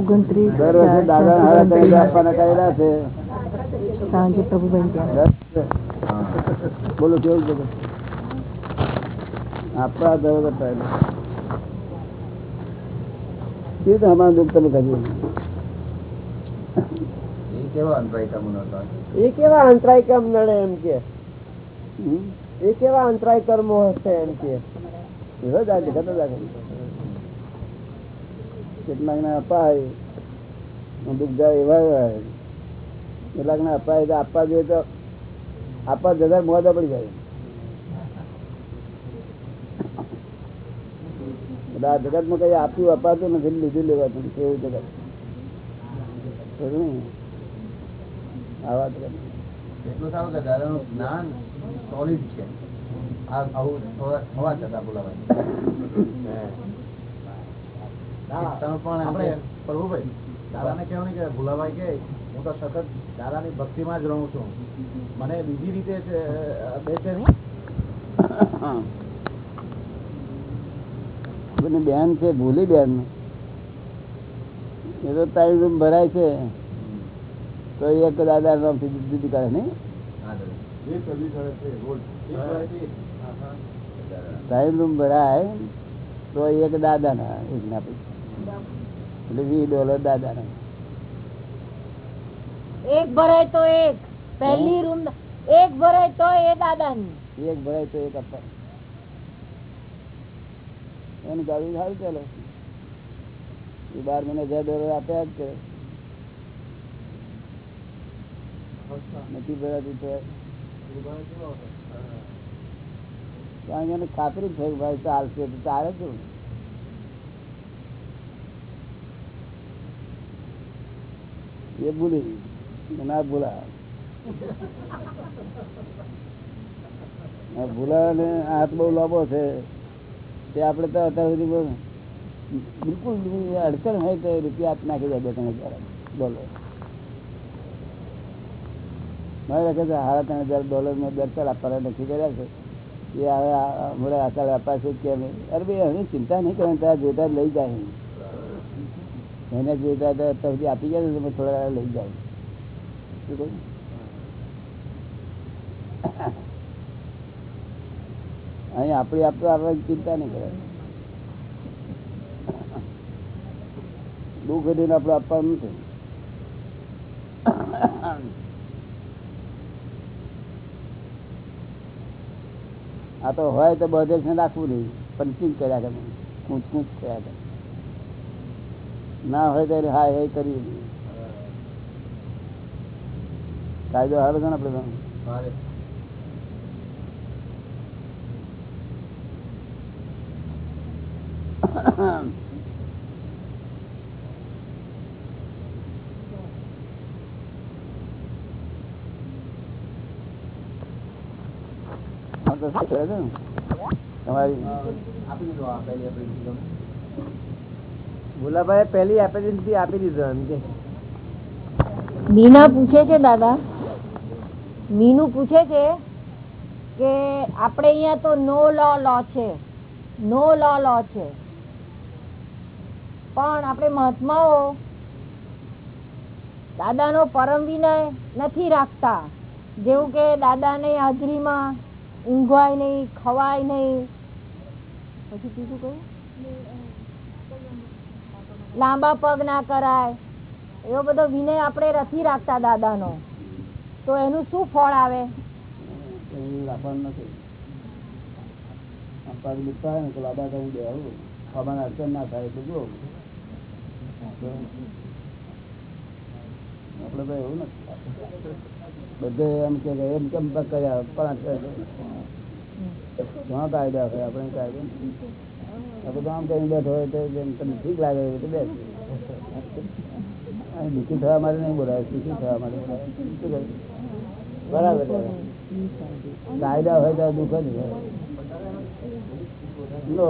ઓગણત્રીસ દર વર્ષે દાદા હારા ત્રણ આપવાના કરેલા છે સાંજે પ્રભુબેન બોલો કેવું છે આપવા દરો કરતા કેવી રીતે અમારું દુઃખ તમે કર્યું એ કેવા અંતરાય કર્મ નડે એમ કે? એ કેવા અંતરાય કર્મો હશે એમ કે? એવા જ આ કેટલાક ને અપાય. દુઃખ જાય એવા હોય. કેટલાક ને અપાય તો આપવા જોઈએ તો આપવા જતા મોઢા પડી જાય. આ જગતમાં કઈ આપ્યું અપાતું નથી લીધું લેવાતું કેવું જગત? આવા જગત એટલું સારું કે દાદાનું જ્ઞાન સોલિડ છે. આ આવું થવા છતાં બોલાવાય આપણે પ્રભુભાઈ દાદાને કે ભુલાભાઈ કે હું તો સતત દાદાની ભક્તિમાં જ રહું છું. મને બીજી રીતે બેસે બેન છે ભૂલી બેન. એ તો તારી રૂમ ભરાય છે. તો એક દાદા નામથી જુદી કરે નહીં? તારી રૂમ ભરાય તો એક દાદા ના એક ના પૈસા. એટલે વીસ ડોલર દાદા ને એક ભરાય તો એક. પહેલી રૂમ એક ભરાય તો એ દાદાની. એક ભરાય તો એક આપવા એનું ગાડી સારું ચાલે એ બાર મહિને હજાર ડોલર આપ્યા જ કરે. નથી ભરાતું તો. કારણ કે ખાતરી થઈ ભાઈ ચાલશે તો ચાલે શું એ ભૂલી ના ભૂલા ભૂલા હાથ બહુ લાંબો છે તે આપણે તો અત્યાર સુધી બિલકુલ અડચણ હોય તો રૂપિયા હાથ નાખી જાય બે ત્રણ હજાર ડોલર મારે રાખે છે સાડા ત્રણ હજાર ડોલર મેં દર સાલ આપવાના નક્કી કર્યા છે એ હવે હમણાં આ સાલ અપાશે કે નહીં અરે ભાઈ હવે ચિંતા નહીં કરે ત્યાં જોતા લઈ જાય એને જોતા તો અત્યાર આપી ગયા તમે થોડા લઈ જાઓ. અહીં આપણી આપણે આપણે ચિંતા નહીં કરે. દુઃખ કરીને આપણે આપવાનું નથી. આ તો હોય તો બધે રાખવું નહીં પંચિંગ કર્યા કરે. કૂંચ કૂંચ કર્યા કરે. ના હોય ત્યારે હા એ કરી કાયદો હારો છે ને આપણે ને? તમારી આપી દીધું આ પહેલી એપ્રિલ ભુલાભાઈ પહેલી એપેજન્સી આપી દીધો એમ કે. મીના પૂછે છે, દાદા. મીનુ પૂછે છે કે આપણે અહીંયા તો નો લો લો છે. નો લો લો છે. પણ આપણે મહાત્માઓ દાદાનો પરમ વિનય નથી રાખતા. જેવું કે દાદાની હાજરીમાં ઊંઘવાય નહીં, ખવાય નહીં. પછી બીજું કયું? લાંબા પગ ના કરાય. એવો બધો વિનય આપણે નથી રાખતા દાદાનો. તો એનું શું ફળ આવે? રાખવાનું નથી. પગ દુખતા હોય ને તો લાંબા કરીને બેહવું ખાવાના અડચણ ના થાય તો જો. આપણે તો એવું નથી. બધે એમ કે એમ કેમ પગ કર્યા? પાંચ ઘણા કાયદા હોય આપણે કાયદો આમ કરીને તમને ઠીક લાગે નહીં કાયદા હોય તો દુઃખ જ લો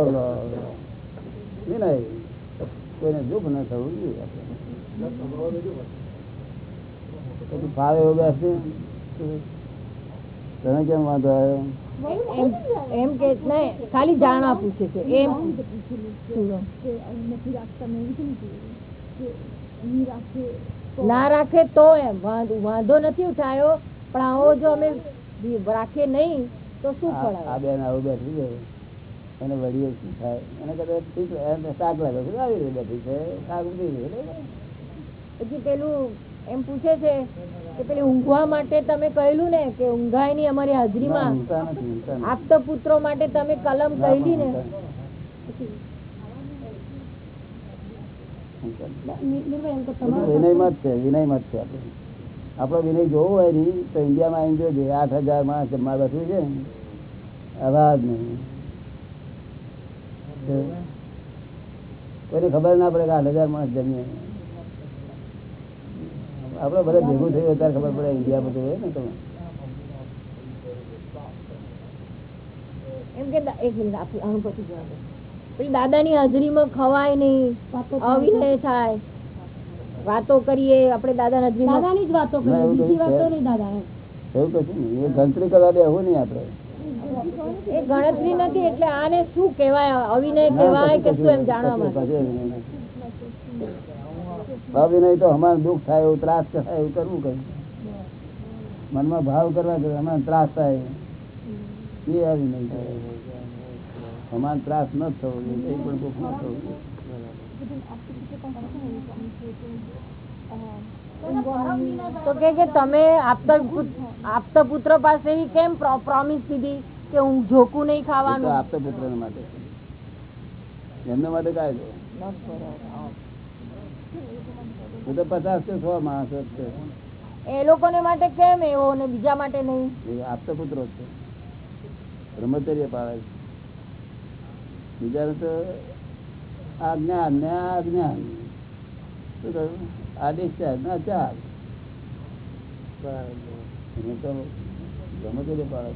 કોઈને દુઃખ ન થવું જોઈએ પછી ફાવે એવું બેસે તને કેમ વાંધો આવ્યો? એમ એમ કે નહીં ખાલી જાણવા પૂછે છે એમ. ના રાખે તો એમ વાંધો નથી ઉઠાયો પણ આવો જો અમે રાખીએ નહીં તો શું ફળ આ બેન આવું બેઠી છે. એને વળીએ શું થાય? એને કદાચ ઠીક શાક લાગે આવી રહ્યું બેઠી છે. શાક ગઈ પછી પેલું એમ પૂછે છે કે પેલી ઊંઘવા માટે તમે કહેલું ને કે ઊંઘાયની અમારી હાજરીમાં. આપતા પુત્રો માટે તમે કલમ કહેલી ને. વિનયમાં જ છે વિનયમાં જ છે આપણે. આપણો વિનય જોવો હોય ને તો ઇન્ડિયામાં આવીને જોજે આઠ હજાર માણસ જમવા બેઠું છે ને. અવાજ નહીં. કોઈને ખબર ના પડે કે આઠ હજાર માણસ જમીએ. આપડે બધા ભેગું થયું ત્યારે ખબર પડે ઇન્ડિયા બધું હોય ને તમે એમ કે એક મિનિટ આપી આનું જવાબ આપો. દાદાની હાજરીમાં ખવાય નહીં અવિનય થાય. વાતો કરીએ આપણે દાદા દાદાની જ વાતો કરીએ બીજી વાતો નહીં દાદા એવું કશું નહીં. એ ગણતરી કરવા દેવું નહીં આપણે. એ ગણતરી નથી એટલે આને શું કહેવાય? અવિનય કહેવાય કે શું એમ જાણવા માટે? અવિનય તો અમારે દુઃખ થાય એવું ત્રાસ થાય એવું કરવું કઈ? મનમાં ભાવ કરવા કે અમારે ત્રાસ થાય. એ અવિનય થાય. અમારે ત્રાસ ન થવો જોઈએ પણ દુઃખ ન થવું તો કે કે તમે આપતા આપતા પુત્ર પાસેથી કેમ પ્રોમિસ લીધી કે હું ઝોકું નહીં ખાવાનું? આપતા પુત્ર માટે. એમના માટે કાયદો. હું તો પચાસ કે સો માણસ છે. એ લોકોને માટે કેમ એવો ને બીજા માટે નહીં? આપતો પુત્રો છે. બ્રહ્મચર્ય પાળે છે. બીજા તો આજ્ઞા આજ્ઞા આજ્ઞા. શું કહ્યું? આદેશ છે ના ચાર એને તો બ્રહ્મચર્ય પાળે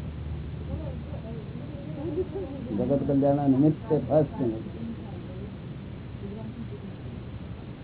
જગત કલ્યાણ નિમિત્તે ફર્સ્ટ ફર્સ્ટ એટલે એમને માટે કાયદા એનો જવાબ નથી કે રજનીશ વાળા એમ કે છે ને તમે જેમ ફાવે એમ કરો શું હોય શું જાઓ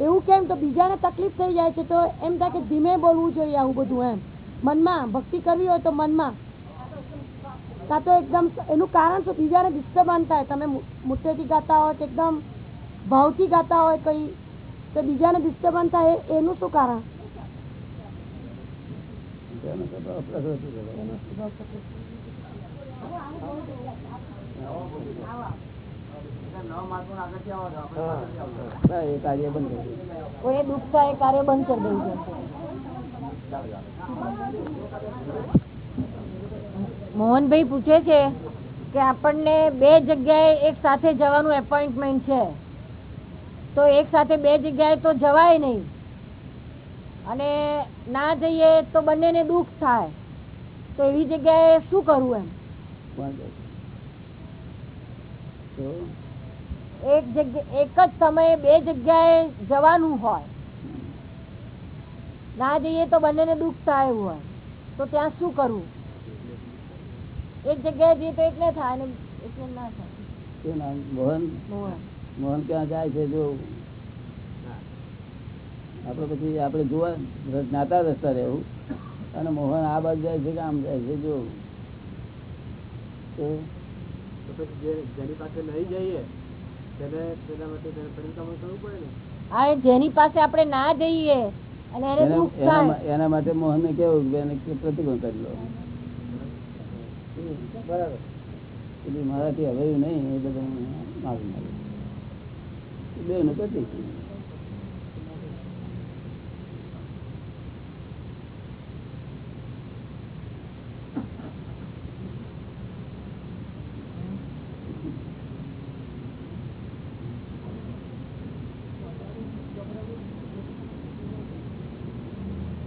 એવું કેમ? તો બીજાને તકલીફ થઈ જાય છે. તો એમ થાય કે ધીમે બોલવું જોઈએ આવું બધું એમ. મનમાં ભક્તિ કરવી હોય તો મનમાં. કાં તો એકદમ એનું કારણ શું? બીજાને ડિસ્ટર્બન્સ થાય. તમે મુઠ્ઠેથી ગાતા હોય કે એકદમ ભાવથી ગાતા હોય કઈ તો બીજાને ડિસ્ટર્બન્સ થાય. એનું શું કારણ? તેનો મોહનભાઈ પૂછે છે કે આપણને બે જગ્યાએ એક સાથે જવાનું એપોઇન્ટમેન્ટ છે. તો એક સાથે બે જગ્યાએ તો જવાય નહીં. અને ના જઈએ તો બંનેને દુઃખ થાય. તો એવી જગ્યાએ શું કરવું એમ? એક જગ્યા એક જ સમયે બે જગ્યાએ જવાનું હોય. ના જઈએ તો બંનેને દુઃખ થાય હોય. તો ત્યાં શું કરવું? એક જગ્યાએ જઈએ તો એકને થાય ને એકને ના થાય. મોહન? મોહન. મોહન ક્યાં જાય છે જો? આપડે પછી આપડે જોવા જ્ઞાતા રસ્તા રહેવું. અને મોહન આ બાજુ જાય છે કે આમ જાય છે જો? તો? તો પછી જેની પાસે નહીં જઈએ હા જેની પાસે આપણે ના જઈએ અને એને એના- દુઃખ થાય. એના માટે મોહન ને કેવું એને પ્રતિકોણ કરી લો. બરાબર. એટલે મારાથી હવે નહીં એ બધું મારી મારું બે નું પ્રતિક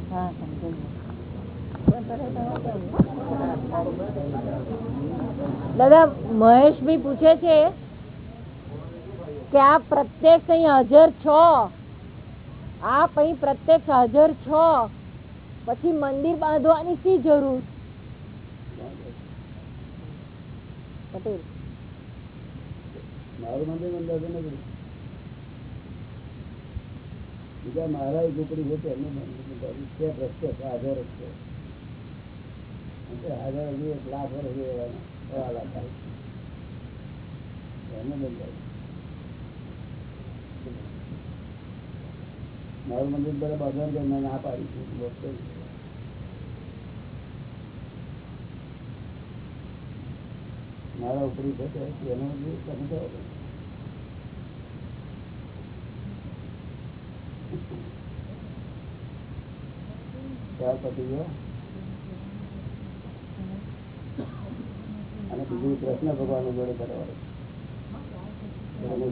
હા સમજાઈ દાદા મહેશભાઈ પૂછે છે કે આ પ્રત્યક્ષ અહીં હાજર છો? આપ અહીં પ્રત્યક્ષ હાજર છો? પછી મંદિર બાંધવાની શી જરૂર? પટેલ. મારું મંદિર મારા છે તેમનું છે. હાજર એક લાખ મારું મંદિર બાંધવાનું કે મેં ના પાડી છે મારા ઉપરી છે એનો છો. ત્યાર પછી અને બીજું કૃષ્ણ ભગવાન જોડે કરવાનું.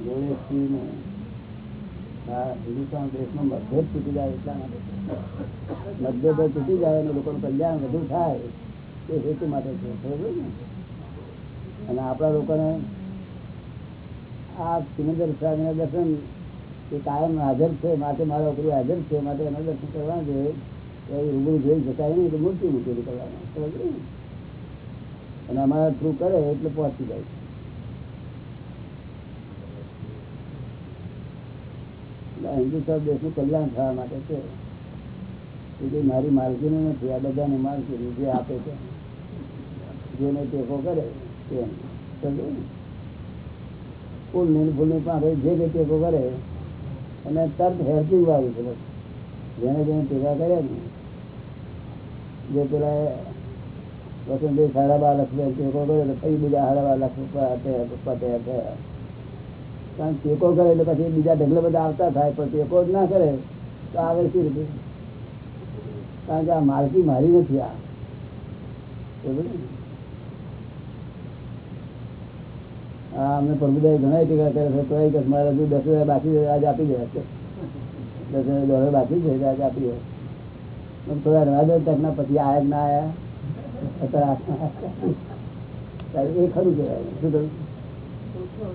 જોડે સ્ત્રીને હા હિન્દુસ્તાન દેશમાં મતભેદ તૂટી જાય એટલા માટે. મતભેદ તૂટી જાય અને લોકોનું કલ્યાણ વધુ થાય એ હેતુ માટે છે, બરોબર અને આપણા લોકોને આ સિમંદર સ્વામીના દર્શન એ કાયમ હાજર છે, માટે મારા ઉપરી હાજર છે, માટે એના દર્શન કરવાના જોઈએ એ રૂબરૂ જોઈ શકાય નહીં મૂર્તિ મૂકેલી કરવાના, બરોબર? અને અમારા થ્રુ કરે એટલે પહોંચી જાય હિન્દુસ્તાન દેશનું કલ્યાણ થવા માટે છે. એ મારી માલકીની નથી, આ બધાની માલકીની જે આપે છે. જેને ટેકો કરે, તેમ. સમજો ને? ફૂલની ફૂલની પાસે જે જે ટેકો કરે અને તરત હેલ્પિંગ વાળું છે જેને જેને ટેકા કર્યા ને જે પેલા વસંતભાઈ સાડા બાર લાખ રૂપિયા ટેકો કર્યો તો ફરી બીજા સાડા બાર લાખ રૂપિયા તૈયાર પપ્પા તૈયાર થયા કારણ કે ટેકો કરે એટલે પછી બીજા ઢગલે બધા આવતા થાય પણ ટેકો જ ના કરે તો આવે શી રીતે કારણ કે આ માલકી મારી નથી આ બરોબર ને? હા અમને પ્રભુદાય ઘણા ટીકા કરે છે તોય કે મારે હજુ દસ હજાર બાકી છે આજે આપી દે દસ હજાર ડોલર બાકી છે એટલે આજે આપી દે પણ થોડા રહેવા દો તકના પછી આયા કે ના આયા અત્યારે આ- એ ખરું કહેવાય. શું કહ્યું?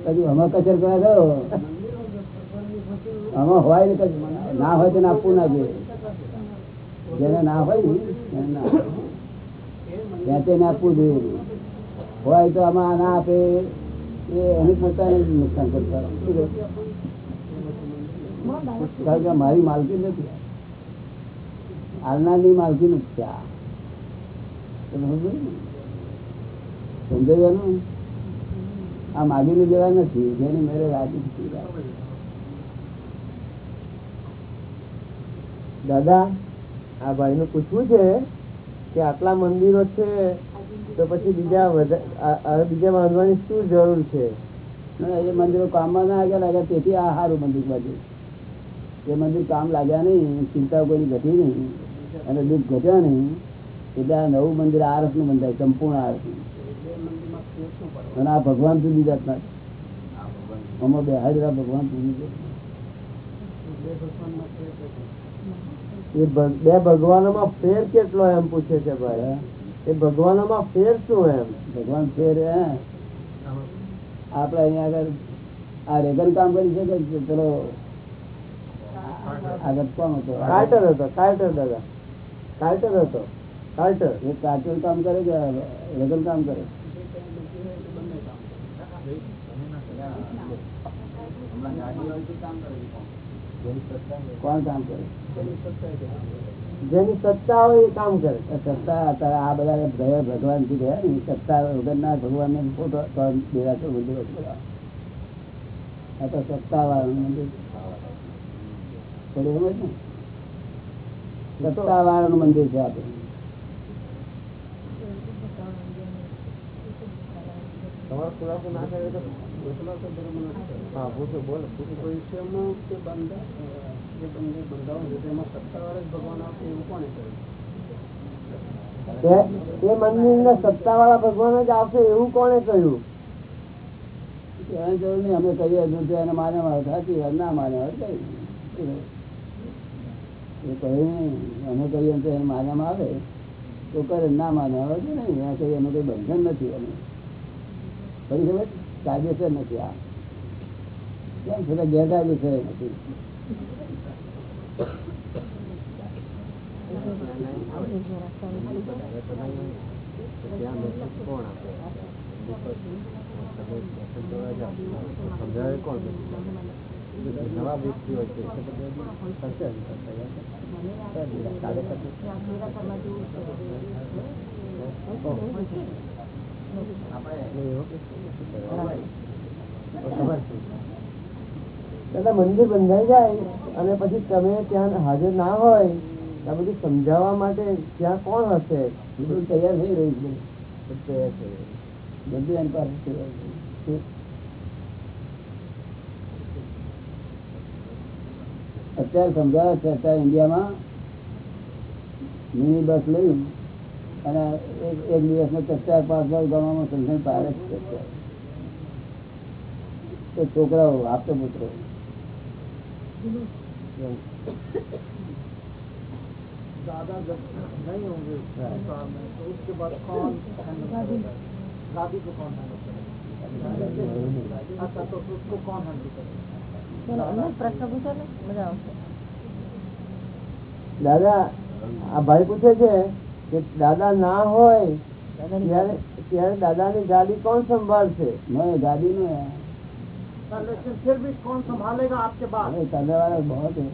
પછી આમાં કચર કરવા ગયો આમાં હોય ને ના હોય તેને આપવું ના જોઈએ. જેને ના હોય ને એને ના ત્યાં તેને આપવું જોઈએ. હોય તો આમાં ના આપે. એ એની પોતાને જ નુકસાન કરતા. મારી માલકી નથી. હાલના હાલનારની માલકી નથી આ. તમે સમજો ને? સમજાયું આ દેવા નથી જેને મેરે રાજી દાદા, આ ભાઈ નું પૂછવું છે કે આટલા મંદિરો છે, તો પછી બીજા બીજા બાંધવાની શું જરૂર છે એ મંદિરો કામમાં ના આગળ લાગ્યા, તેથી આ સારું મંદિર બાજુ એ મંદિર કામ લાગ્યા નહીં, ચિંતા કોઈની ઘટી નહીં, અને દુઃખ ઘટ્યા નહીં એટલે નવું મંદિર આરસનું બંધાય સંપૂર્ણ આરસનું અને આ ભગવાન સુધી જાતના છે. બે હાજરા ભગવાન એ ભગ- બે ભગવાનોમાં ફેર કેટલો એમ પૂછે છે ભાઈ એ ભગવાનોમાં ફેર શું એમ? ભગવાન ફેર હે. આપણે અહીંયા આગળ આ રેગન કામ કરી શકે છે? ચલો. આગળ કોણ હતો? કાર્ટર હતો કાર્ટર દાદા. કાર્ટર હતો. એ કાર્ટૂન કામ કરે કે રેગન કામ કરે? કોણ કામ કરે? જેની સત્તા હોય એ કામ કરે. સત્તા અત્યારે આ બધા ગયા ભગવાનથી ગયા ને સત્તા વગરના ભગવાન ને ફોટો મંદિરો છે બધા. આ તો સત્તા વાળું મંદિર. થોડું સમજ ને સત્તા વાળાનું મંદિર છે આપણે તમારો ખુલાસો ના કરે તો હા પૂછો બોલો. પૂછો ભવિષ્યમાં જે બંધા જે બંને બંધાવો છે તેમાં સત્તાવાળા જ ભગવાન આવશે એવું કોને કહ્યું? એ મંદિર ને સત્તા વાળા ભગવાન જ આવશે એવું કોને કહ્યું? જરૂર નહીં અમે કહીએ એને માને સાચી વાત ના માને હોય તો કઈ? એ કહ્યું અમે કહીએ તો એને માનવામાં આવે તો કરે ના માને આવે છે નહીં કહીએ એનું કઈ બંધન નથી એનું. ફરી ખબર? કાયદેસર નથી આ. કેમ છતાં ગેરકાયદેસર નથી નવા છે એટલે મંદિર બંધાઈ જાય અને પછી તમે ત્યાં હાજર ના હોય આ બધું સમજાવવા માટે ત્યાં કોણ હશે? તૈયાર થઈ રહ્યું અત્યારે સમજાવે છે, અત્યારે ઇન્ડિયામાં મિની બસ લઈ અને એક એક દિવસમાં ચાર ચાર પાંચ પાંચ ગામમાં સમજણ પાડે જ છે અત્યારે. તો છોકરાઓ આપતો પુત્રો दादा जब नहीं होंगे संसार में तो उसके बाद कौन हैंडल करेगा दादी को कौन हैंडल करेगा अच्छा तो उसको कौन हैंडल करेगा ચલો અંદર પ્રશ્ન પૂછો ને મજા આવશે દાદા આ ભાઈ પૂછે છે કે દાદા ના હોય ત્યારે ત્યારે દાદાની ગાડી કોણ સંભાળશે मैं गाड़ी में है सर, लेकिन फिर भी कौन संभालेगा आपके बाद अरे करने वाला बहुत है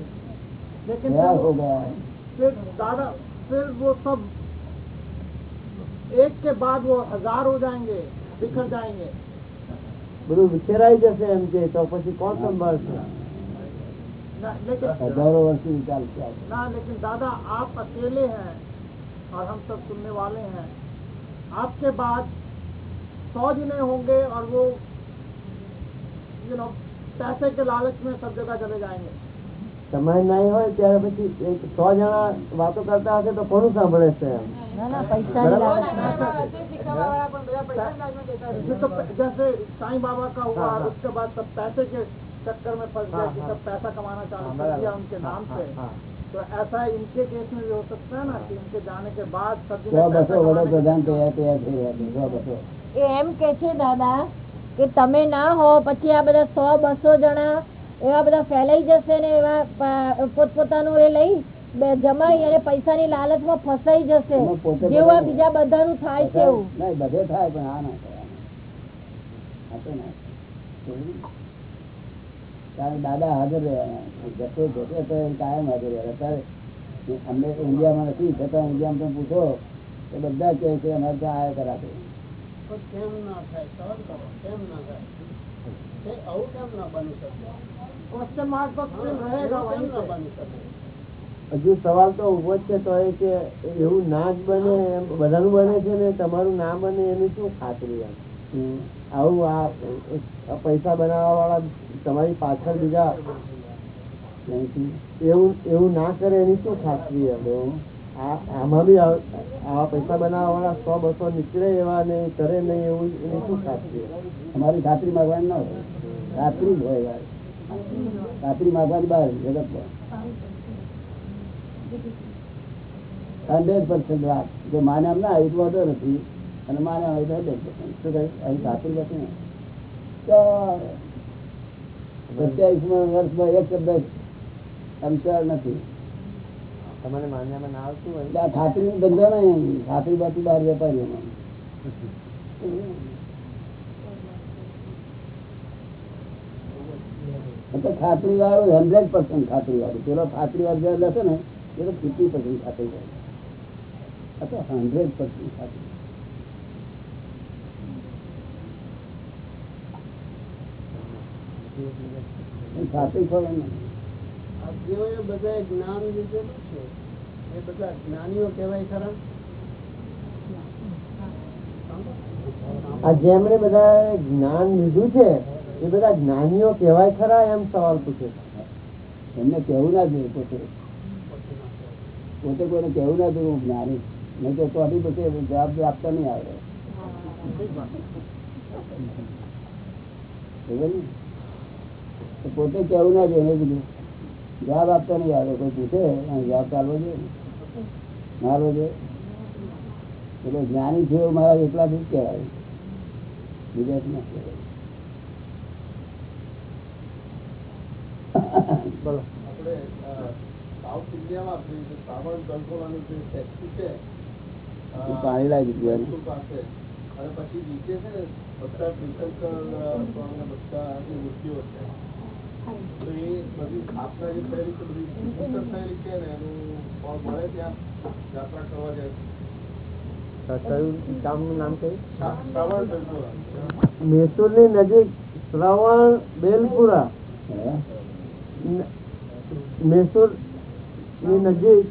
लेकिन तैयार फिर हो वो- गया है फिर दादा फिर वो सब एक के बाद वो हजार हो जाएंगे बिखर जाएंगे બધું વિખેરાઈ જશે એમ કે તો પછી કોણ સંભાળશે ना, लेकिन हजारों वर्ष की निकाल के आए। ना और हम सब सुनने वाले हैं आपके बाद सौ जने होंगे और वो यू नो पैसे के लालच में सब जगह चले जाएंगे સમય નહીં હોય ત્યારે પછી એક સો જણા વાતો કરતા હશે તો કોનું સાંભળે છે એમ ના ના પૈસાની લાલચ ये तो जैसे साईं बाबा का हुआ हाँ, हाँ। उसके बाद सब पैसे के चक्कर में फंस गए हाँ, कि हाँ। सब पैसा कमाना चालू हाँ, कर बराबर। दिया उनके नाम हाँ, से हाँ, तो ऐसा इनके केस में भी हो सकता है ना कि इनके जाने के बाद सब सौ जगह पैसा बसो कमाने के- वडाप्रधान તૈયાર તૈયાર થઈ રહ્યા છે સો બસો એ એમ કે છે દાદા કે તમે ના હો પછી આ બધા સો બસો જણા એવા બધા ફેલાઈ જશે ને એવા પ- પોતપોતાનું એ લઈ બે- જમાઈ અને પૈસાની લાલચમાં ફસાઈ જશે એમાં પોતે જેવું આ બરાબર. બીજા બધાનું થાય છે એવું નહીં બધે થાય પણ આ ના થાય આ તો ના થાય. કારણ દાદા હાજર રહેવાના. જતો જતો કાયમ હાજર રહેવાના. ત્યારે ઇન્ડિયામાં નથી છતાં ઇન્ડિયામાં તમે પૂછો તો બધા કહે છે અમારે ત્યાં આયા કરાશે હજુ સવાલ તો ઊભો જ છે તો એ કે એવું ના જ બને એમ બધાનું બને છે ને તમારું ના બને એની શું ખાતરી આવું આ પૈસા બનાવવા વાળા તમારી પાછળ બીજા એવું એવું ના કરે એની શું ખાતરી હવે? આમાં બી આવા પૈસા બનાવવા વાળા સો, બસો નીકળે એવા ને કરે નહીં એવું એની શું ખાતરી અમારી ખાતરી માગવાની ના હોય. ખાતરી જ હોય ખાતરી માગવાની બહાર જગત હંડ્રેડ પર્સન્ટ વાત. જો માને એમ ના એટલો તો નથી. અને માને હંડ્રેડ પર્સન્ટ. શું કહે? અહીં ખાતરી નથી ને. સત્યાવીસમાં વર્ષમાં એક શબ્દ અંતર નથી. તમારે માન્યામાં ના આવતું હોય? ખાતરી ધંધો નહીં ખાતરી બાકી બહાર વેપારીઓમાં ખાતરી વાળું હંડ્રેડ પર્સન્ટ ખાતરી વાળું. પેલો ખાતરી વાળું જયારે લખે ને એટલે ફિફ્ટી પર્સન્ટ ખાતરી વાળું. આ હંડ્રેડ પર્સન્ટ ખાતરી. એ ખોલે ને જેઓએ બધાએ જ્ઞાન લીધેલું છે એ બધા જ્ઞાનીઓ કહેવાય ખરા? આ જેમણે બધા જ્ઞાન લીધું છે એ બધા જ્ઞાનીઓ કહેવાય ખરા એમ સવાલ પૂછે એમને કહેવું ના જોઈએ પોતે. પોતે કોઈને કહેવું ના જોઈએ હું જ્ઞાની. નહીં તો ચોથી પછી જવાબ આપતા નહીં આવડે પોતે કેવું ના જોઈએ મેં જવાબ આપતા નહીં આવે કોઈ પૂછે જવાબ ચાલવો જોઈએ? મારો જોઈએ એટલે જ્ઞાની છે મારા એટલા જ કહેવાય. બીજા ના કહેવાય. બોલો આપણે સાઉથ ઇન્ડિયામાં જે ટેક્સી છે પાણી લાગી ગયું પાસે. અને પછી નીચે છે ને બધા બધા મૂર્તિઓ છે. તો એ બધી સ્થાપના જે ને નજીક શ્રવણ બેલપુરા. મૈસૂરની નજીક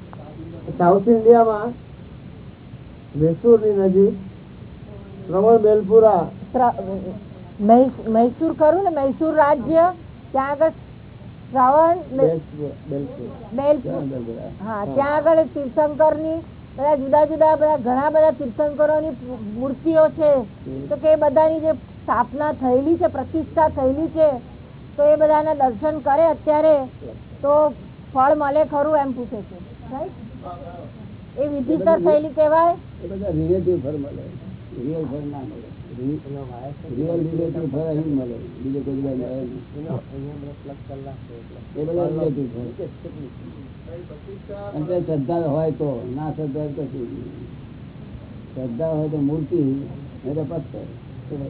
સાઉથ ઇન્ડિયામાં મૈસૂરની નજીક શ્રવણ બેલપુરા. મૈસૂર ખરું ને? મૈસૂર રાજ્ય ત્યાં આગળ શ્રાવણ બેલપુરા બેલપુરા. બેલપુર. ક્યાં આગળ ગયા? હા. ત્યાં આગળ તીર્થંકરની બધા જુદા જુદા બધા ઘણા બધા તીર્થંકરોની મૂર્તિઓ છે. તો કે બધાની જે સ્થાપના થયેલી છે પ્રતિષ્ઠા થયેલી છે તો એ બધાના દર્શન કરે અત્યારે તો ફળ મળે ખરું એમ પૂછે છે? એ વિધિસર થયેલી કહેવાય. એ બધા રિલેટિવ ફળ મળે. રિયલ ફળ ના મળે. રિયલ રિલેટિવ ફળ અહીં મળે બીજે કોઈ મળે એ બધા રિલેટિવ ફળ અને શ્રદ્ધા હોય તો ના શ્રદ્ધા તો કશું શ્રદ્ધા હોય તો મૂર્તિ નહીં તો શું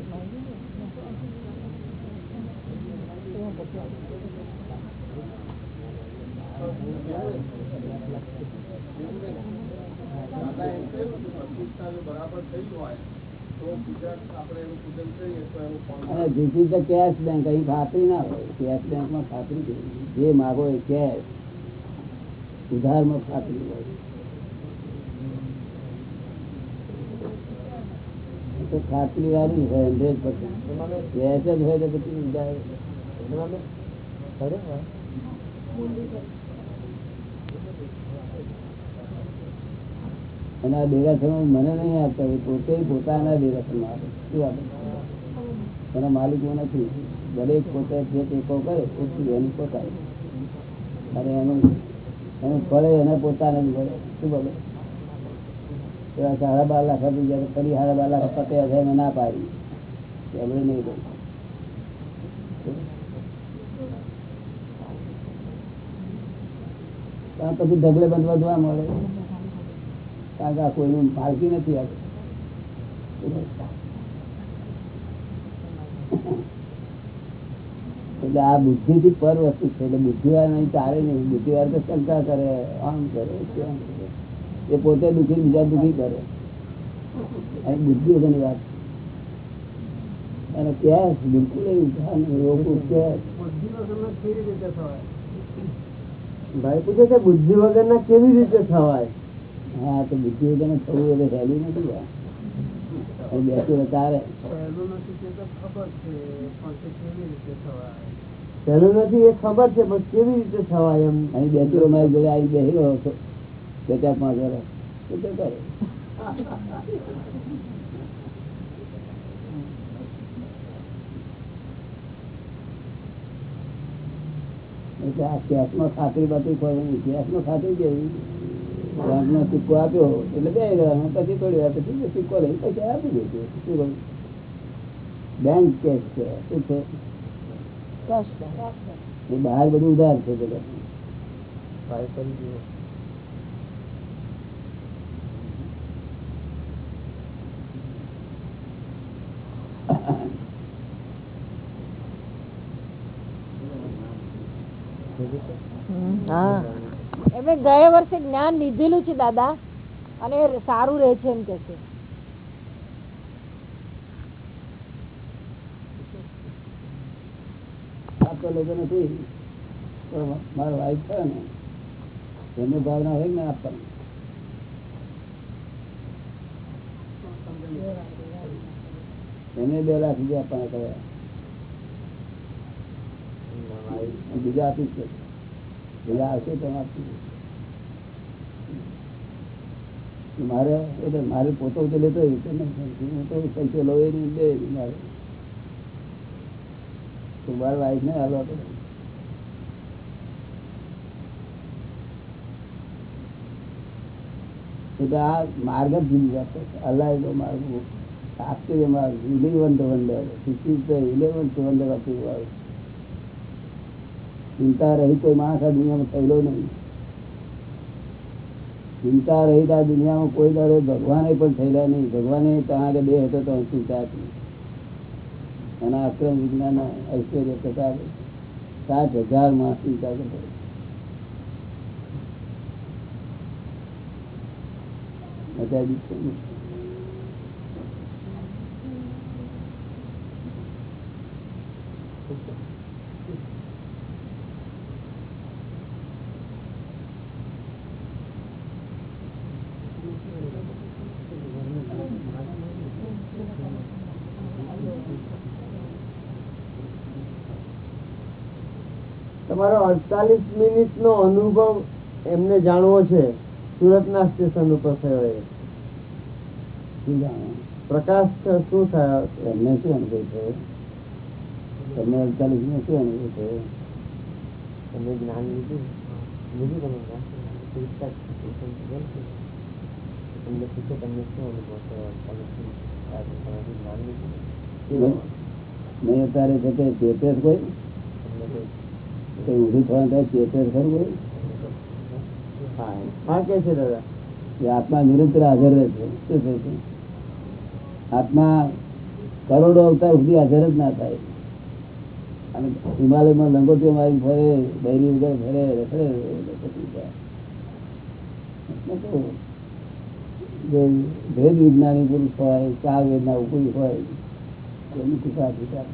કે પ્રતિષ્ઠા જો બરાબર થઈ હોય. તો પૂજા આપણે એનું પૂજન કરીએ તો એનું ફળ મળે. અને this is the cash bank અહીં ખાતરી ના હોય કેશ બેંકમાં ખાતરી જોઈએ. જે માગો એ કેશ ઉધારમાં ખાતરી હોય તો ખાતરી વાળું હોય હંડ્રેડ પર્સન્ટ કેશ જ હોય તો પછી ઉધાર અને આ ડેરાસર મને નહીં આપતા પોતે પોતાના ડેરાસરમાં આપે. શું આપે? એના માલિકો નથી. દરેક પોતે જે ટેકો કરે એટલું એનું પોતાનું અને એનું એનું ફળે, એને પોતાને મળે. શું બોલે? એવા સાડા બાર લાખ આપી જ્યારે ફરી સાડા બાર લાખ પતે હજાર ના પાડી. એમણે નહીં દઉં પછી ઢગલે બંધવા જોવા મળે. કારણ કે આ કોઈનું પાલકી નથી એટલે આ બુદ્ધિ થી પર વસ્તુ છે એટલે બુદ્ધિવાર નહીં ચાલે નહીં. બુદ્ધિવાર તો શંકા કરે આમ કરે તેમ કરે. એ પોતે દુઃખી બીજા દુઃખી કરે. અને બુદ્ધિ વગરની વાત અને કેશ બિલકુલ ભાઈ પૂછે છે બુદ્ધિ વગર ના કેવી રીતે થવાય? તો બુદ્ધિ વગર થવું એટલે સહેલું નથી બેસું તારે. સહેલું નથી કેવી રીતે થવાય? પેલું નથી એ ખબર છે પણ કેવી રીતે થવાય એમ? અહીં બેસી મારી જોડે આવી બેસી રહ્યો છો. બે ચાર પાંચ વર્ષ તો તે કરે. એટલે આ કેસમાં ખાતરી બાતરી કોઈ નહીં કેસમાં ખાતરી કેવી સિક્કો આપ્યો એટલે બે ગયા પછી થોડી વાર પછી સિક્કો લઈ પછી આપી દેજો. શું બેંક કેશ છે શું છે? એ બહાર બધું ઉધાર છે બધા હા. એમણે ગયા વર્ષે જ્ઞાન લીધેલું છે દાદા, અને સારું રહે છે એમ કે છે. આપતો લોકો છે ને બીજા આવશે તો આપીશ મારે એટલે મારે પોતો તો લેતો. હું તો પૈસો એ મારે. તો વાઈફ ને હાલવા પડે. આ માર્ગ જ જુદી વાત છે. અલાયદો માર્ગ આશ્ચર્ય માર્ગ. To wonder this is the wonder of the ચિંતા રહી કોઈ માણસ આ દુનિયામાં થયેલો નહીં. ચિંતા રહિત દુનિયામાં કોઈ દાડો ભગવાને પણ થયેલા નહીં. ભગવાને તમારે બે હતો તો ચિંતા હતી. અને આક્રમ વિજ્ઞાન ઐશ્વર્ય થતા સાત હજારમાં ચિંતા કરતો Thank દીકરો અડતાલીસ મિનિટ નો અનુભવ એમને જાણવો છે. સુરત ના સ્ટેશન ઉપર થયો એ. પ્રકાશ શું થયો? એમને શું અનુભવ થયો? તમને અડતાલીસ મિનિટ શું અનુભવ થયો? તમે જ્ઞાન લીધું. લીધું તમે જ્ઞાન? પૂછતાછ સ્ટેશન પર ગયો છો. તમને પૂછે તમને શું અનુભવ થયો? અડતાલીસ મિનિટ તમારું જ્ઞાન લીધું. નહીં નહીં અત્યારે કે ચેતેસ કોઈ કોઈ ઊંધું થવાનું ખરું હોય હા હા કે છે દાદા? એ આત્મા નિરંતર હાજર રહે છે. શું થાય છે? આત્મા કરોડો અવતાર સુધી હાજર જ ના થાય. અને હિમાલયમાં લંગોટીઓ મારી ફરે બૈરી વગર ફરે રખડે. જે ભેદ વિજ્ઞાની પુરુષ હોય ચાર વેદના ઉપરી હોય એમની કૃપા વિચાર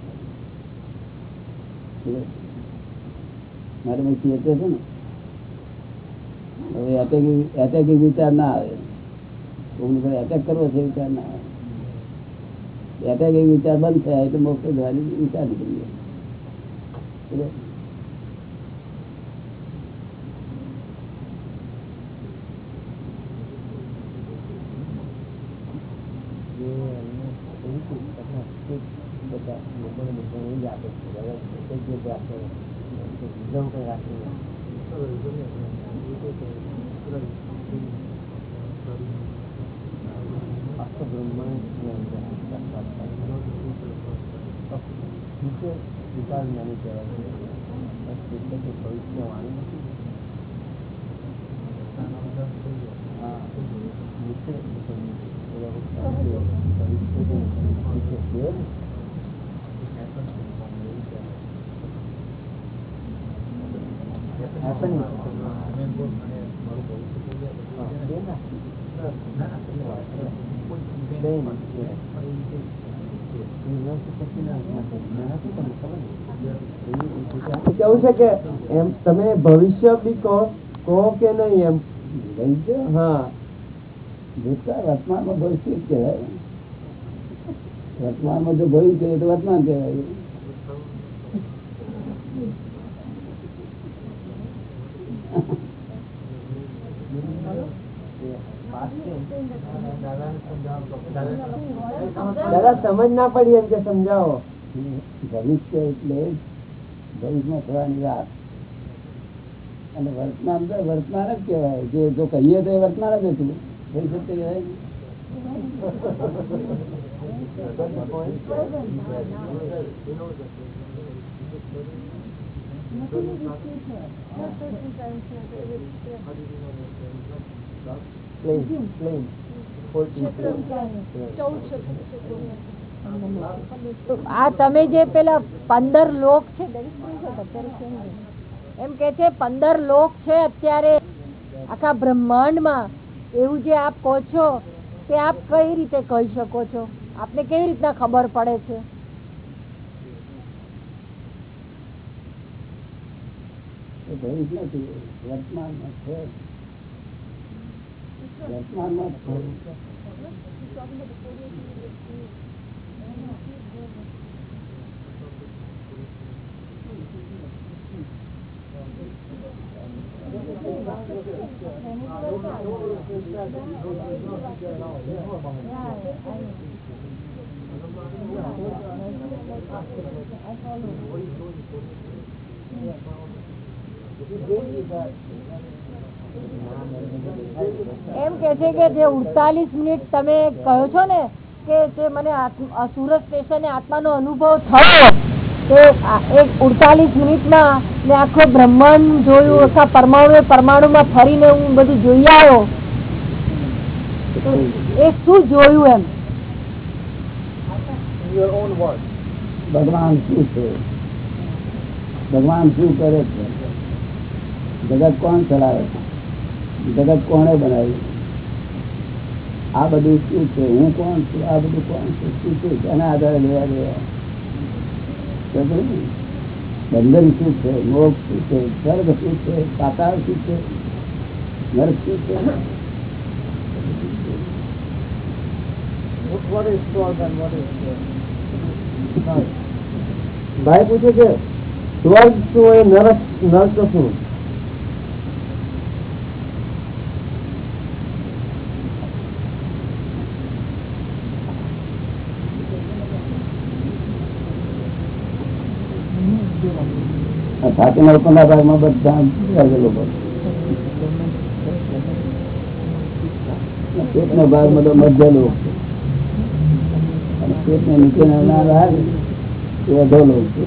વિચાર ના આવે. કરવો છે વિચાર ના આવે. એટેક એ વિચાર બંધ થયા એટલે મોક્ષ દ્વારી વિચાર નીકળી જાય બધા જ આપે છે. દાદા એક જ આપે રિઝર્વ કંઈ છે. નીચે વિચાર નથી જે નીચે છે ને, happening. હા, એ ના. Pain, yeah. કેવું છે કે એમ તમે ભવિષ્ય બી કહો કહો કે નહીં એમ. હા. વર્તમાનમાં ભવિષ્ય કહેવાય. વર્તમાનમાં જો ભવિષ્ય તો વર્તમાન કહેવાય. દાદા સમજ ના પડી એમ કે સમજાવો ભવિષ્ય એટલે ભવિષ્યમાં થવાની વાત અને વર્તમાન તો વર્તમાન જ કહેવાય જે જો કહીએ તો એ વર્તમાન જ હતું ભવિષ્ય તો કહેવાય નહીં. આ તમે જે પેલા પંદર લોક છે. એમ કે છે પંદર લોક છે અત્યારે આખા બ્રહ્માંડમાં. એવું જે આપ કહો છો તે આપ કઈ રીતે કહી શકો છો? આપને કેવી રીતના ખબર પડે છે? વર્તમાનમાં છે. વર્તમાનમાં છે એમ કે છે કે જે ઉડતાલીસ મિનિટ તમે કહો છો ને કે જે મને સુરત સ્ટેશને આત્માનો અનુભવ થયો ઉડતાલીસ મિનિટમાં મેં આખો બ્રહ્માંડ જોયું, આખા પરમાણુ પરમાણુમાં ફરીને હું બધું જોઈ આવ્યો. એ શું જોયું એમ? ભગવાન શું છે? ભગવાન શું કરે છે? જગત કોણ ચલાવે છે? જગત કોણે બનાવ્યું? આ બધું શું છે? હું કોણ છું? આ બધું કોણ છે? શું છે? એના આધારે લેવા દેવા. બંધન શું છે? મોક્ષ શું છે? સ્વર્ગ શું છે? પાતાળ શું છે? નર્ક શું છે? ભાઈ પૂછે કે સ્વર્ગ શું એ નરક નર્ક શું? સ્વર્ગ લોકો? છે. છે.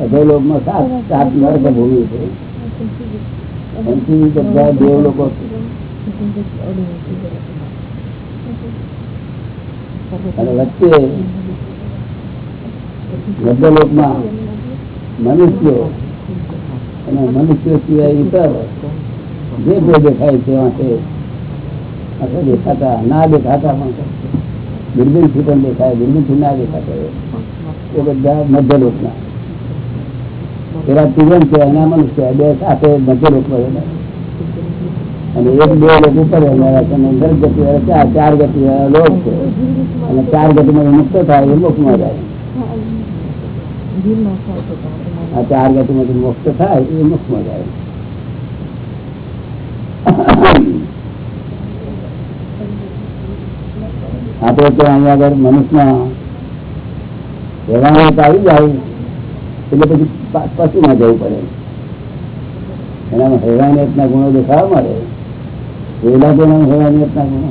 અધોલોકમાં સાત છે. એમથી દેવ લોકો અને વચ્ચે મધ્યલોકમાં મનુષ્યો. અને મનુષ્યો સિવાય ઇતર જે કોઈ દેખાય છે વાંકે અથવા દેખાતા, ના દેખાતા પણ દૂરબીનથી પણ દેખાય દૂરબીનથી ના દેખાતા એ બધા મધ્યલોકના. પેલા તિરંગ છે એના મનુષ્ય બે સાથે મધ્યલોકમાં રહેલા અને એક, બે લોક ઉપર દસ ગતિ વાળા ચાર ચાર ગતિ લોક છે. અને ચાર ગતિમાં મુક્ત થાય એ મોક્ષમાં જાય. આ ચાર ગતિમાંથી મુક્ત થાય એ મોક્ષમાં જાય આપડે તો અહીંયા આગળ મનુષ્યમાં રહેવાનું આવી જાય એટલે પછી પશુમાં જવું પડે. એનામાં હેવાનિયતના ગુણો દેખાવા મળે. વેલા તો હેવાનિયતના ગુણો.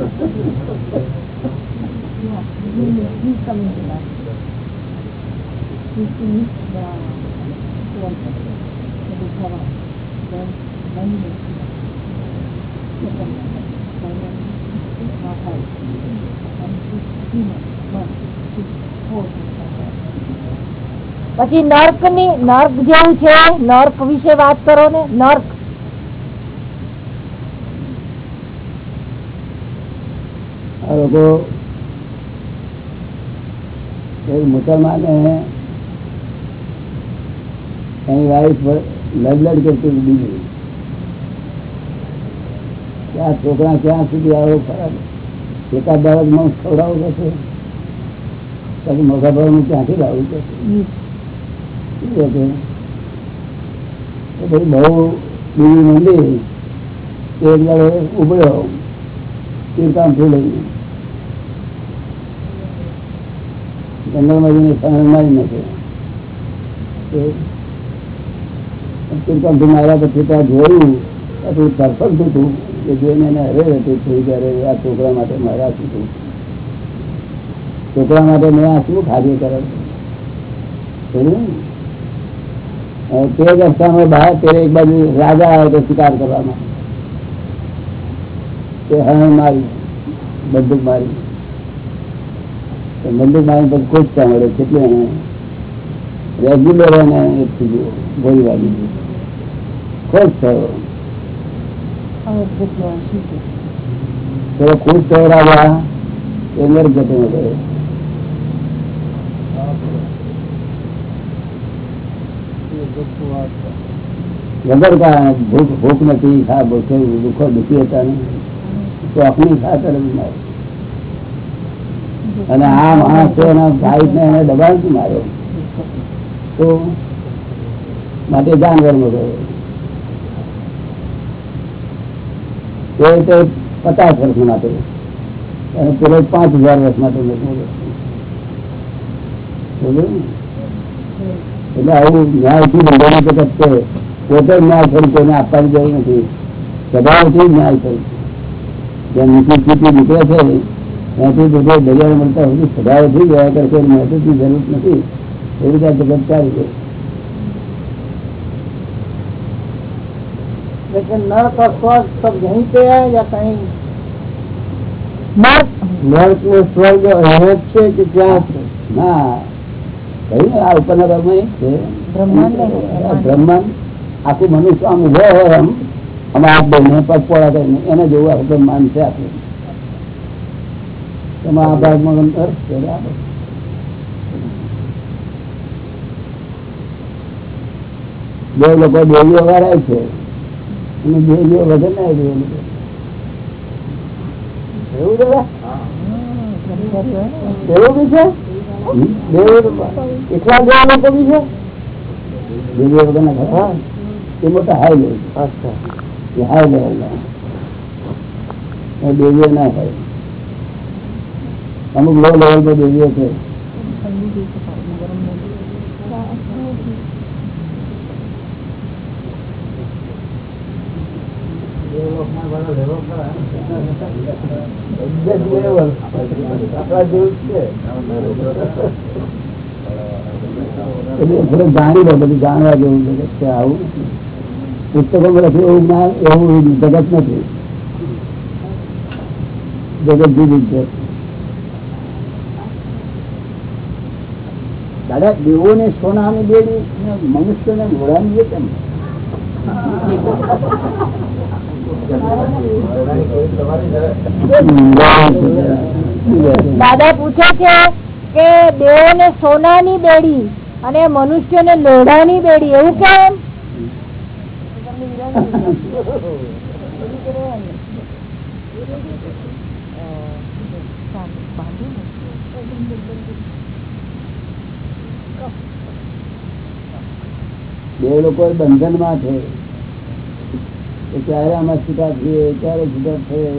ભાગ ઘણા લોકો એવા એનિમલ જેવા હોય છે ninety five That's right. Most of them. તો ચાર પગ અને પૂછું રહીને કુદા પુસ્તક છે પછી નર્કની નર્ક જેવું છે નર્ક વિશે વાત કરો ને નર્ક આ લોકો મુસલમાન એની વાઈફ લડલડ કરતી બીજી. આ છોકરા ક્યાં સુધી આવો? ખરાબ. એકાદ દાવતમાં માણસ પડશે. પછી મોટા ભાવનું ક્યાંથી લાવવું કે શું કહે પછી બહુ બીજી મંદિર, એક દાડો ઉભર્યો થઈ લઈને. જંગલમાં જઈને શરણ મારી નાખે મારા પછી જોયું પછી તરફડતું હતું કે જોઈને એને હરે છોકરા માટે મારા શું છોકરા માટે મેં આ શું ખાધી કરે? તે રસ્તામાં બહાર તે એક બાજુ રાજા આવે તો શિકાર કરવામાં તે હરણ મારી, બંદૂક મારી. તો બંદૂક મારી પછી ખોજતા મળે કેટલું એને રેગ્યુલર એને એક થઈ ગયું ગોળી વાગી ગઈ ખોજ થયો પેલો ખુશ થયો રાજા એ નર્ક ગતિમાં ગયો વગર કારણે ભૂખ ભૂખ નથી ખા ભૂખે દુઃખો દુઃખી હતા ને તો આપણી ખાતર બીમાર અને આ માણસ છે એના ભાઈ ને એને દબાણથી માર્યો તો માટે જાનવર ગયો એ રીતે પચાસ વર્ષ માટે. અને પેલો પાંચ હજાર વર્ષ માટે ને? એટલે આવું ન્યાયથી બંધાવી જગત છે. પોતે ન્યાય કરી કોઈને આપવાની જરૂર નથી. સ્વભાવથી ન્યાય કરી. જેમ નીતિ નીકળે છે ત્યાંથી બધે દરિયા મળતા સુધી સ્વભાવથી જ રહ્યા કરશે મહેસૂસની જરૂર નથી એવી રીતે આ જગત ચાલી ગયું लेकिन नरक और स्वर्ग सब यहीं पे है या कहीं નર્ક ને સ્વર્ગ અહીંયા જ છે કે ક્યાં છે ના કહ્યું ને આ ઉપરના ભાગમાં એક છે બ્રહ્માંડ નહીં, આ બ્રહ્માંડ આખું મનુષ્ય આમ ઉભો હોય આમ આમ હાથ દઈને પગ પોળા કરીને એને જેવું આખું બ્રહ્માંડ છે આખું એમાં આ ભાગમાં. બે લોકો દેવીઓ વાળા છે અને દેવીઓ વગર ના એવું એવું બી છે એટલા વગર ના? હા એ લેવલ અચ્છા એ હાઈ લેવલ દેવીઓ ના હોય અમુક લો લેવલ પર દેવીઓ છે. જાણી લો બધું જાણવા જેવું જગત છે આવું. પુસ્તકોમાં લખ્યું એવું જ્ઞાન એવું જગત નથી. જગત જુદું છે. દાદા, દેવોને સોનાની દેવી અને મનુષ્યને ઘોડાની બે કેમ? દાદા પૂછે છે કે દેવોને સોનાની બેડી અને મનુષ્યને લોઢાની બેડી, એવું કેમ? બે લોકો બંધનમાં છે. ક્યારે આમાં છૂટા થઈએ ક્યારે છૂટા થઈએ.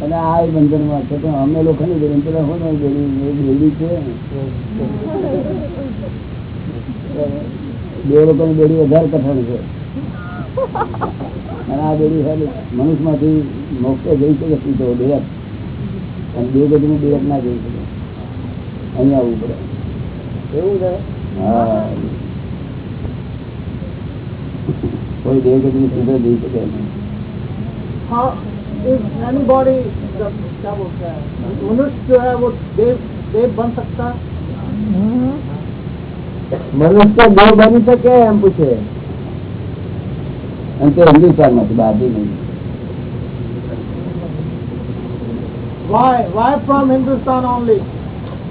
અને આ બંધનમાં છે. પણ અમે લોકો ની બેડી પેલા હું બેડી બેડી છે. બે લોકોની બેડી વધારે કઠણ છે. અને આ બેડી મનુષ્યમાંથી મોક્ષે જઈ શકે સીધો ડિરેક્ટ અને બે ગતિનું ડિરેક્ટ ના જઈ શકે. અહીંયા આવવું પડે. એવું છે? હા. કોઈ દેવ ગતિની સીધો જઈ શકે નહીં हाँ इज एनीबॉडी क्या बोलते हैं मनुष्य जो है वो देव देव बन सकता है મનુષ્ય દેવ બની શકે એમ પૂછે અને તે હિન્દુસ્તાનમાંથી બહારથી નહીં why why from Hindustan only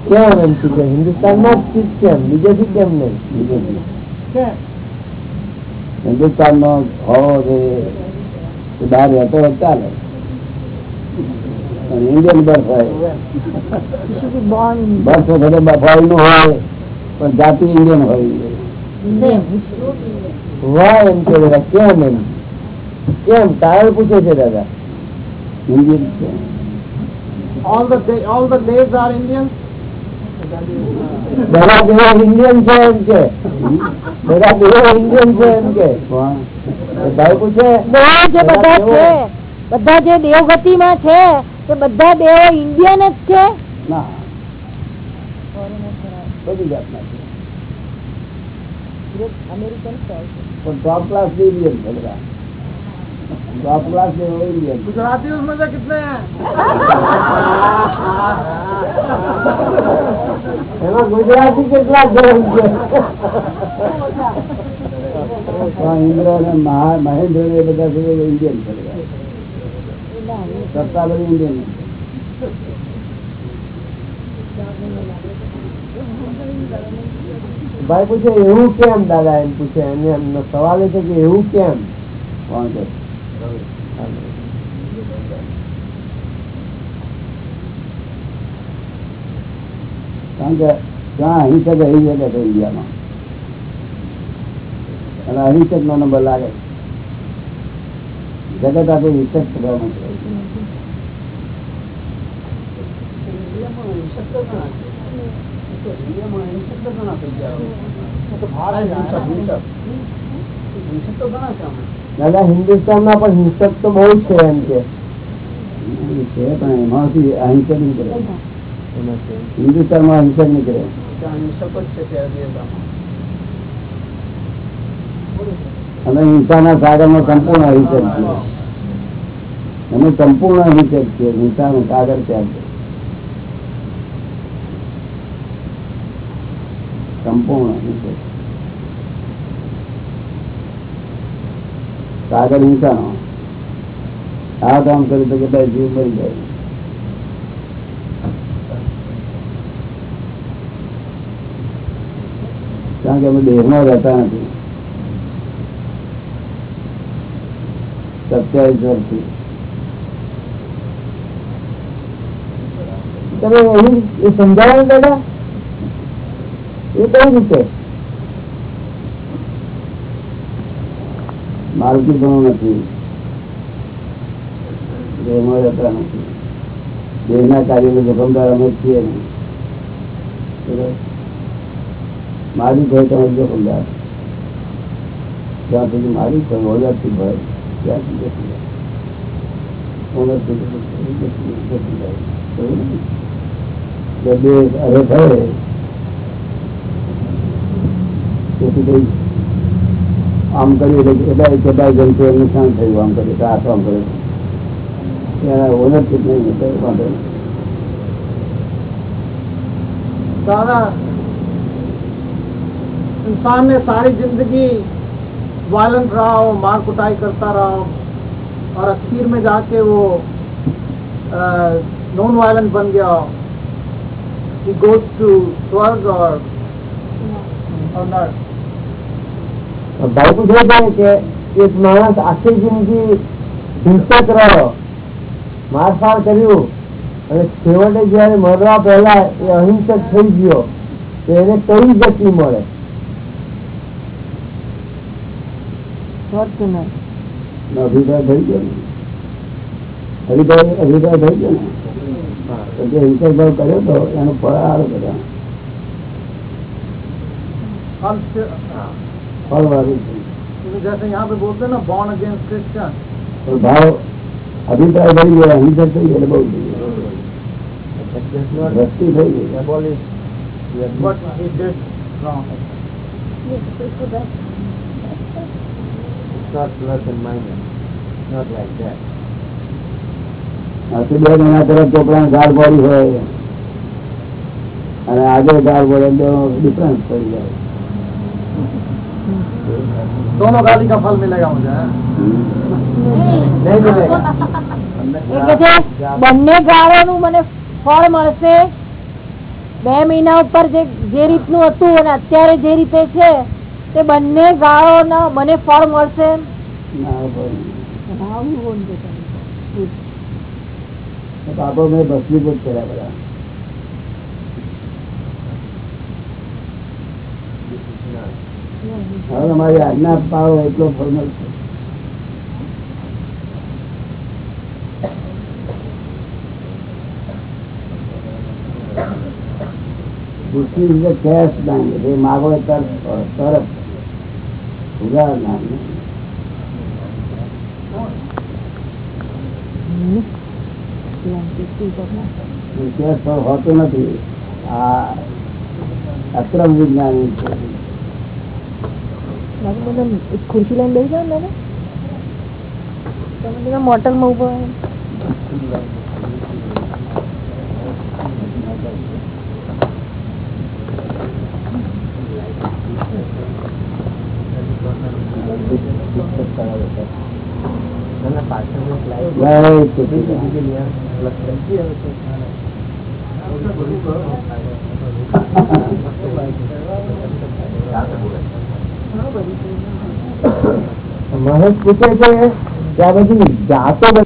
કેમ એમ પૂછે હિન્દુસ્તાનમાં જ ચીજ કેમ બીજેથી કેમ નહીં બીજેથી. क्या હિન્દુસ્તાનનો હોવો છે બહાર રહેતો હોય ચાલે. ઇન્ડિયન બર્થ હોય. બર્થ વખતે બફાઈ નું હોય, પણ જાતિ ઇન્ડિયન હોય. વાહ એમ દાદા, કેમ એમ? કેમ? કારણ પૂછે છે દાદા. Indian all the all the days બધા દેવો ઇન્ડિયન છે એમ કે. બધા દેવો ઇન્ડિયન છે એમ કે. એ ભાઈ પૂછે દેવો જે બધા છે. બધા જે દેવગતિમાં છે તે બધા દેવો ઇન્ડિયન જ છે? ના. બધી જાતના છે. પણ top class Indian છે બધા ટોપ ક્લાસ ઇન્ડિયન गुजराती उसमें से कितने हैं એમાં ગુજરાતી કેટલા જણ છે પણ ઇન્દ્ર અને મહા- મહેન્દ્ર ને એ બધા છે એ ઇન્ડિયન છે બધા. સત્તા બધી ઇન્ડિયન ભાઈ પૂછે એવું કેમ દાદા એમ પૂછે એને એમનો સવાલ એ છે કે એવું કેમ કોણ છે કારણ કે ત્યાં અહિંસક રહી જાય છે ઇન્ડિયામાં. અને અહિંસક નો નંબર લાગે. જગત આપણે હિંસક તો ઘણા છે એ હિન્દુસ્તાનમાં છે છે દાદા પણ હિંસક તો બહુ જ છે એમ કે. છે પણ એમાંથી અહિંસક નીકળે અહિંસક છે અમે હિંસાના સાગરમાં સંપૂર્ણ અહિંસક છીએ અમે સંપૂર્ણ અહિંસક છીએ હિંસાનો સાગર ત્યાં છે? સંપૂર્ણ અહિંસક. સાગર હિંસાનો આ કામ કરી તો બધા જીવ મરી જાય. કારણ કે અમે દેહમાં રહેતા નથી. સત્યાવીસ વર્ષથી. તમે એની એ સમજાવો દાદા એ કઈ રીતે? માલકી પણ નથી. દેહના કાર્યનો જોખમદાર અમે છીએ બરાબર? માલિક હોય જોખમદાર. જ્યાં સુધી મારી હોય ઓલાથી ભય, ત્યાં સુધી અરે ભય આમ કરીએ એટલે કેટલાય કેટલાય જંતુઓ નુકસાન થયું આમ કરીએ તો હાથ આમ કરે એના ઓનરશીપ નહીં એટલે વાંધો નહીં दादा इंसान ने सारी जिंदगी वायलेंट रहा हो मार कुटाई करता रहा हो और अखीर में जाके वो नॉन वायलेंट बन गया हो he goes to स्वर्ग और और नर्क ભાઈ પૂછે છે કે એક માણસ આખી જિંદગી હિંસા કરાયો મારફાડ કર્યું અને છેવટે જયારે મરવા પહેલા એ અહિંસક થઈ ગયો તો એને કઈ ગતિ મળે? અભિપ્રાય થઈ ગયો ને? અભિપ્રાય અભિપ્રાય થઈ ગયો ને? તો જે હિંસક ભાવ કર્યો તો એનો ફળ બધા. हम से- हाँ, ફળ વાળું છે क्योंकि जैसे यहाँ पे बोलते हैं ना बॉर्न अगेंस्ट क्रिश्चियन તો ભાવ અભિપ્રાય થઈ ગયો હિંસક થઈ ગયો એટલે બહુ થઈ ગયો વસ્તી થઈ ગઈ but he did wrong આથી બે મહિના તરફ ચોપડા ગાળ પડી હોય અને આગળ ગાળ પડે તો ડિફરન્સ પડી જાય दोनों गाली का फल मिलेगा मुझे हाँ? નહીં મિલેગા એ કે છે બંને ગાળોનું મને ફળ મળશે બે મહિના ઉપર જે જે રીતનું હતું અને અત્યારે જે રીતે છે તે બંને ગાળોનો મને ફળ મળશે ના પડી. તો બાપો મેં ભસ્મીભૂત કર્યા બધા હવે અમારી આજ્ઞા પાડો એટલો ફોર્મલ છે. માગો તરફ હોતું નથી. આ અક્રમ વિજ્ઞાની છે. ખુરશી લઈને બેસી જાવ ને તમે બધા મોટલમાં ઊભો Right, મહેશ પૂછે છે કે આ બધી જાતો